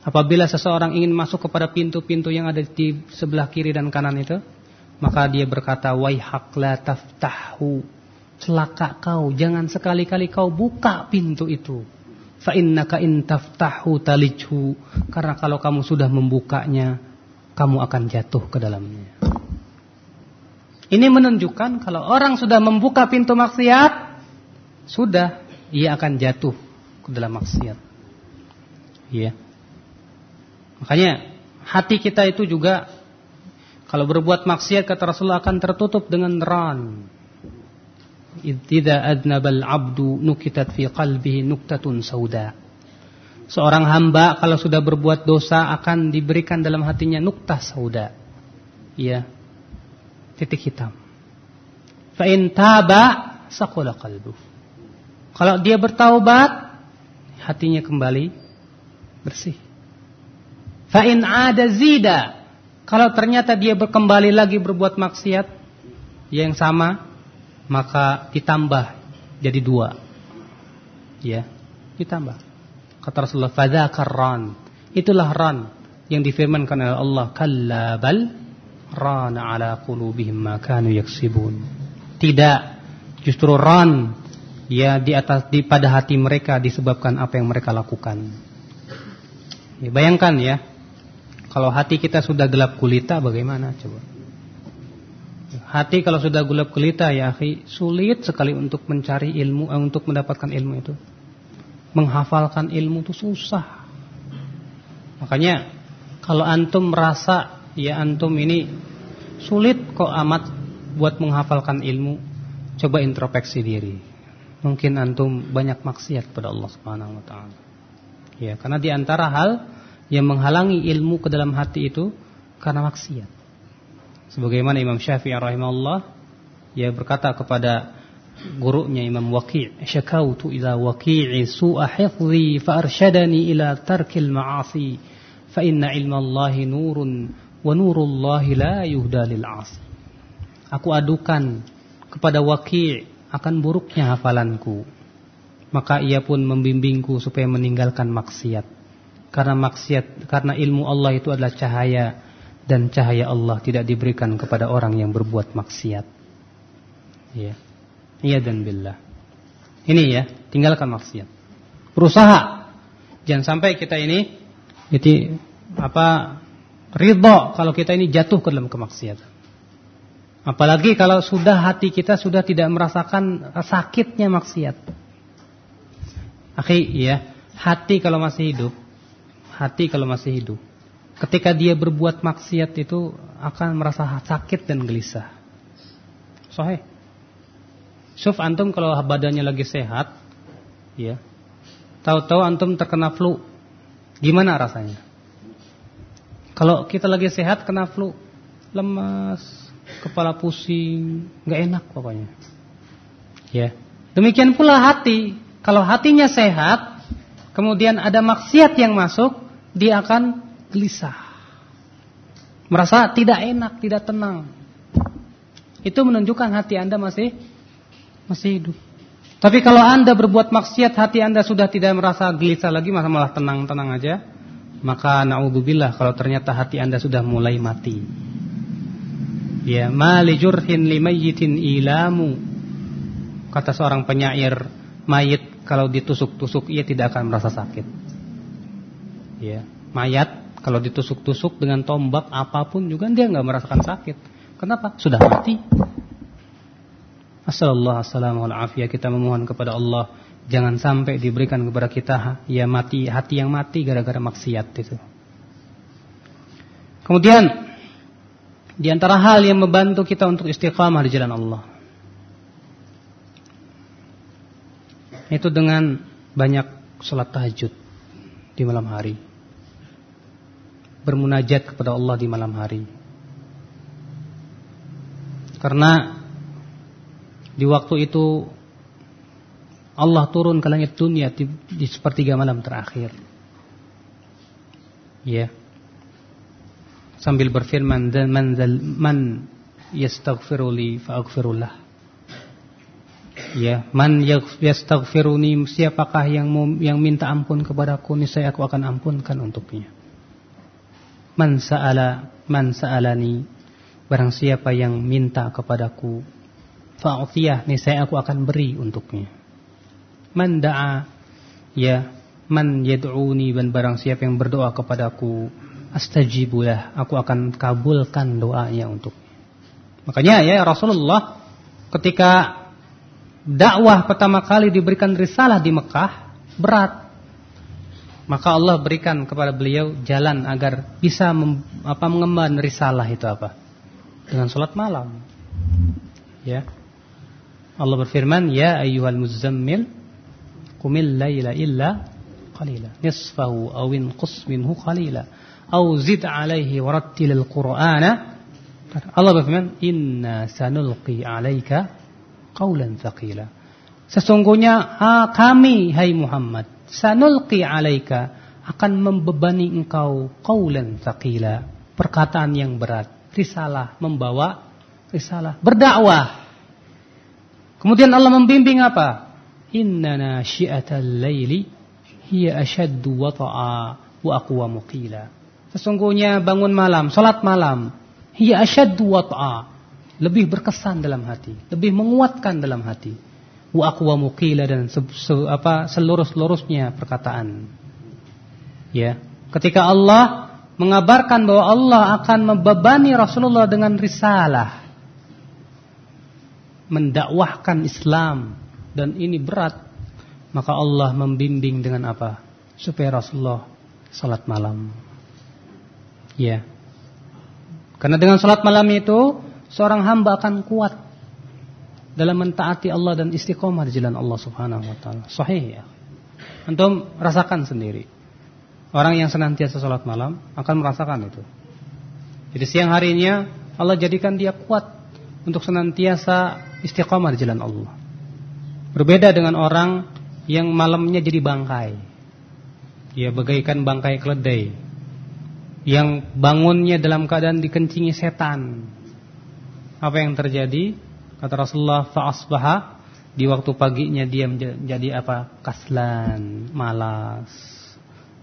Apabila seseorang ingin masuk kepada pintu-pintu yang ada di sebelah kiri dan kanan itu maka dia berkata waihak la taftahu. Celaka kau, jangan sekali-kali kau buka pintu itu. Fa innaka in taftahu talijhu, karena kalau kamu sudah membukanya, kamu akan jatuh ke dalamnya. Ini menunjukkan kalau orang sudah membuka pintu maksiat, sudah ia akan jatuh ke dalam maksiat. Iya. Makanya hati kita itu juga kalau berbuat maksiat kata Rasulullah akan tertutup dengan ran. Idza adnabal abdu nukitat fi qalbihi nuktatun sauda. Seorang hamba kalau sudah berbuat dosa akan diberikan dalam hatinya nukta sauda. Ya. Titik hitam. Fa in taba saqala qalbu. Kalau dia bertaubat, hatinya kembali bersih. Fa in ada zida. Kalau ternyata dia berkembali lagi berbuat maksiat yang sama, maka ditambah jadi dua. Ya, ditambah. Kata Rasulullah, "Fadzakar ran." Itulah ran yang difirmankan oleh Allah, "Kalla bal rana ala qulubihim ma kanu yaksibun." Tidak, justru ran ya di atas di pada hati mereka disebabkan apa yang mereka lakukan. Ya, bayangkan ya, kalau hati kita sudah gelap gulita bagaimana coba? Hati kalau sudah gelap gelita ya akhi, sulit sekali untuk mencari ilmu, eh, untuk mendapatkan ilmu itu. Menghafalkan ilmu itu susah. Makanya kalau antum merasa ya antum ini sulit kok amat buat menghafalkan ilmu, coba introspeksi diri. Mungkin antum banyak maksiat pada Allah Subhanahu wa taala. Ya, karena di antara hal yang menghalangi ilmu ke dalam hati itu karena maksiat. Sebagaimana Imam Syafi'i rahimahullah ia berkata kepada gurunya Imam Waqi' syakautu ila Waqi'i su'a hifdhi fa arsyadani ila tarkil ma'asi fa inna ilma Allahi nurun wa nurullahi la yuhda lil 'asi Aku adukan kepada Waqi' akan buruknya hafalanku maka ia pun membimbingku supaya meninggalkan maksiat karena maksiat karena ilmu Allah itu adalah cahaya dan cahaya Allah tidak diberikan kepada orang yang berbuat maksiat. Ya. Iya dan billah. Ini ya, tinggalkan maksiat. Berusaha. Jangan sampai kita ini jadi apa ridho kalau kita ini jatuh ke dalam kemaksiatan. Apalagi kalau sudah hati kita sudah tidak merasakan sakitnya maksiat. Akhi, ya, hati kalau masih hidup, hati kalau masih hidup, ketika dia berbuat maksiat itu akan merasa sakit dan gelisah. Sahih. Suf antum kalau badannya lagi sehat, ya. Tahu-tahu antum terkena flu. Gimana rasanya? Kalau kita lagi sehat kena flu, lemas, kepala pusing, nggak enak pokoknya. Ya. Demikian pula hati. Kalau hatinya sehat, kemudian ada maksiat yang masuk, dia akan gelisah. Merasa tidak enak, tidak tenang. Itu menunjukkan hati Anda masih masih hidup. Tapi kalau Anda berbuat maksiat, hati Anda sudah tidak merasa gelisah lagi, malah tenang-tenang aja maka naudzubillah kalau ternyata hati Anda sudah mulai mati. Ya, mali jurhin limayyitin ilamu. Kata seorang penyair, mayit kalau ditusuk-tusuk ia tidak akan merasa sakit. Ya, mayat kalau ditusuk-tusuk dengan tombak apa pun juga dia nggak merasakan sakit. Kenapa? Sudah mati. Assalamualaikum kita memohon kepada Allah Jangan sampai diberikan kepada kita ya mati hati yang mati gara-gara maksiat itu. Kemudian di antara hal yang membantu kita untuk istiqamah di jalan Allah itu dengan banyak salat tahajud di malam hari. Bermunajat kepada Allah di malam hari. Karena di waktu itu Allah turun ke langit dunia di, di sepertiga malam terakhir. Ya. Sambil berfirman dan man man yastaghfiru li faaghfirullah. Ya, man yastaghfiruni siapakah yang yang minta ampun kepadaku niscaya aku akan ampunkan untuknya. Man sa'ala man sa'alani barang siapa yang minta kepadaku fa'utiyah niscaya aku akan beri untuknya man da'a. Ya man yad'uni dan barang siapa yang berdoa kepadaku astajibulah aku akan kabulkan doanya untuk makanya ya Rasulullah ketika dakwah pertama kali diberikan risalah di Mekah berat. Maka Allah berikan kepada beliau jalan agar bisa mem, apa mengemban risalah itu apa? Dengan salat malam. Ya. Allah berfirman ya ayyuhal muzammil qumil laila illa qalila nisfahu aw inqus minhu qalila aw zid alaihi warattilil qur'ana Allah berfirman inna sanulqi alaika qawlan thaqila sesungguhnya ha, kami hai Muhammad sanulqi alaika akan membebani engkau qawlan thaqila. Perkataan yang berat risalah membawa risalah berdakwah. Kemudian Allah membimbing apa Inna nasyi'atal laili hiya ashaddu wata'a wa aqwamu qila. Sesungguhnya bangun malam, salat malam, hiya ashaddu wata'a. Lebih berkesan dalam hati, lebih menguatkan dalam hati. Wa aqwamu qila dan se, se, apa seluruh-seluruhnya perkataan. Ya, ketika Allah mengabarkan bahwa Allah akan membebani Rasulullah dengan risalah mendakwahkan Islam dan ini berat, maka Allah membimbing dengan apa? Supaya Rasulullah salat malam. Ya. Karena dengan salat malam itu seorang hamba akan kuat dalam mentaati Allah dan istiqomah di jalan Allah Subhanahu wa taala. Sahih ya. Antum rasakan sendiri. Orang yang senantiasa salat malam akan merasakan itu. Jadi siang harinya Allah jadikan dia kuat untuk senantiasa istiqomah di jalan Allah. Berbeda dengan orang yang malamnya jadi bangkai. Ya bagaikan bangkai keledai. Yang bangunnya dalam keadaan dikencingi setan. Apa yang terjadi? Kata Rasulullah fa'asbaha di waktu paginya dia menjadi apa? Kaslan, malas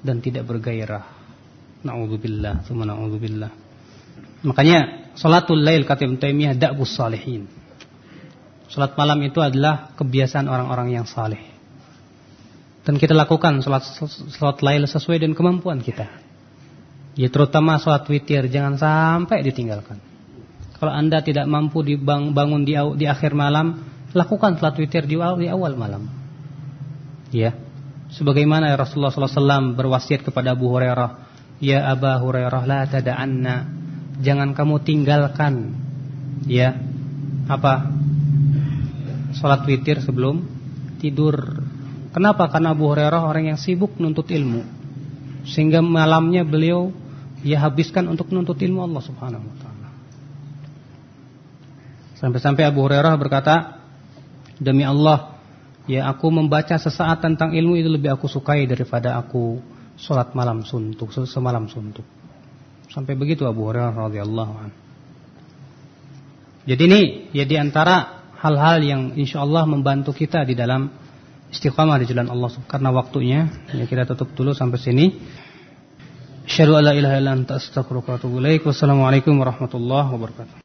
dan tidak bergairah. Nauzubillah, tsumma nauzubillah. Makanya salatul lail kata Ibnu Taimiyah da'bus salihin. Salat malam itu adalah kebiasaan orang-orang yang saleh. Dan kita lakukan salat salat lail sesuai dengan kemampuan kita. Ya terutama salat witir jangan sampai ditinggalkan. Kalau Anda tidak mampu dibangun di, di akhir malam, lakukan salat witir di awal, di awal malam. Ya. Sebagaimana Rasulullah SAW berwasiat kepada Abu Hurairah, "Ya Aba Hurairah, la tada'anna." Jangan kamu tinggalkan ya apa? Salat witir sebelum tidur. Kenapa? Karena Abu Hurairah orang yang sibuk menuntut ilmu. Sehingga malamnya beliau ia habiskan untuk menuntut ilmu Allah Subhanahu wa taala. Sampai-sampai Abu Hurairah berkata, "Demi Allah, ya aku membaca sesaat tentang ilmu itu lebih aku sukai daripada aku sholat malam suntuk, semalam suntuk." Sampai begitu Abu Hurairah radhiyallahu anhu. Jadi ini ya di antara hal-hal yang insya Allah membantu kita di dalam istiqamah di jalan Allah karena waktunya ya kita tutup dulu sampai sini. Asyhadu an la ilaha illa. Wassalamualaikum warahmatullahi wabarakatuh.